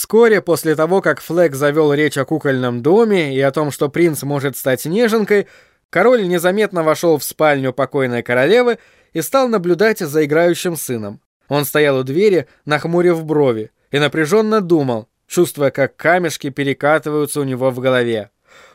Вскоре после того, как Флэг завел речь о кукольном доме и о том, что принц может стать неженкой, король незаметно вошел в спальню покойной королевы и стал наблюдать за играющим сыном. Он стоял у двери, нахмурив брови, и напряженно думал, чувствуя, как камешки перекатываются у него в голове.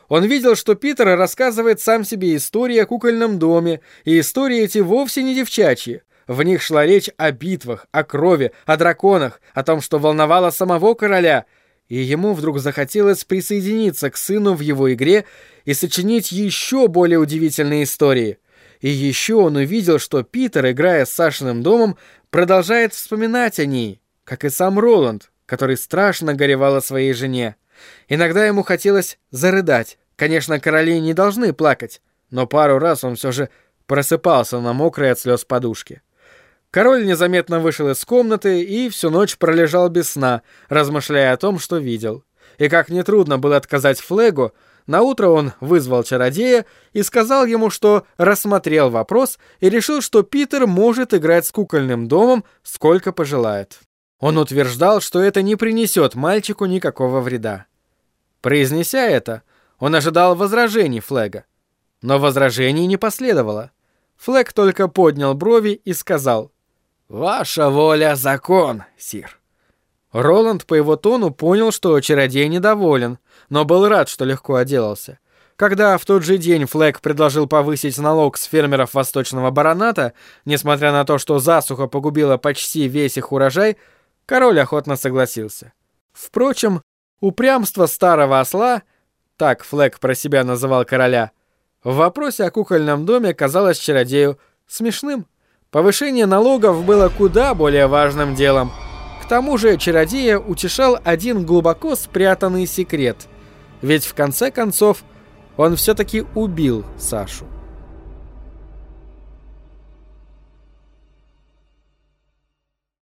Он видел, что Питер рассказывает сам себе истории о кукольном доме, и истории эти вовсе не девчачьи. В них шла речь о битвах, о крови, о драконах, о том, что волновало самого короля, и ему вдруг захотелось присоединиться к сыну в его игре и сочинить еще более удивительные истории. И еще он увидел, что Питер, играя с Сашиным домом, продолжает вспоминать о ней, как и сам Роланд, который страшно горевал о своей жене. Иногда ему хотелось зарыдать. Конечно, короли не должны плакать, но пару раз он все же просыпался на мокрой от слез подушке. Король незаметно вышел из комнаты и всю ночь пролежал без сна, размышляя о том, что видел. И как нетрудно было отказать Флегу, наутро он вызвал чародея и сказал ему, что рассмотрел вопрос и решил, что Питер может играть с кукольным домом сколько пожелает. Он утверждал, что это не принесет мальчику никакого вреда. Произнеся это, он ожидал возражений Флега. Но возражений не последовало. Флег только поднял брови и сказал — «Ваша воля — закон, сир». Роланд по его тону понял, что чародей недоволен, но был рад, что легко отделался. Когда в тот же день Флэк предложил повысить налог с фермеров Восточного Бароната, несмотря на то, что засуха погубила почти весь их урожай, король охотно согласился. Впрочем, упрямство старого осла, так Флэк про себя называл короля, в вопросе о кукольном доме казалось чародею смешным. Повышение налогов было куда более важным делом. К тому же чародея утешал один глубоко спрятанный секрет. Ведь в конце концов он все-таки убил Сашу.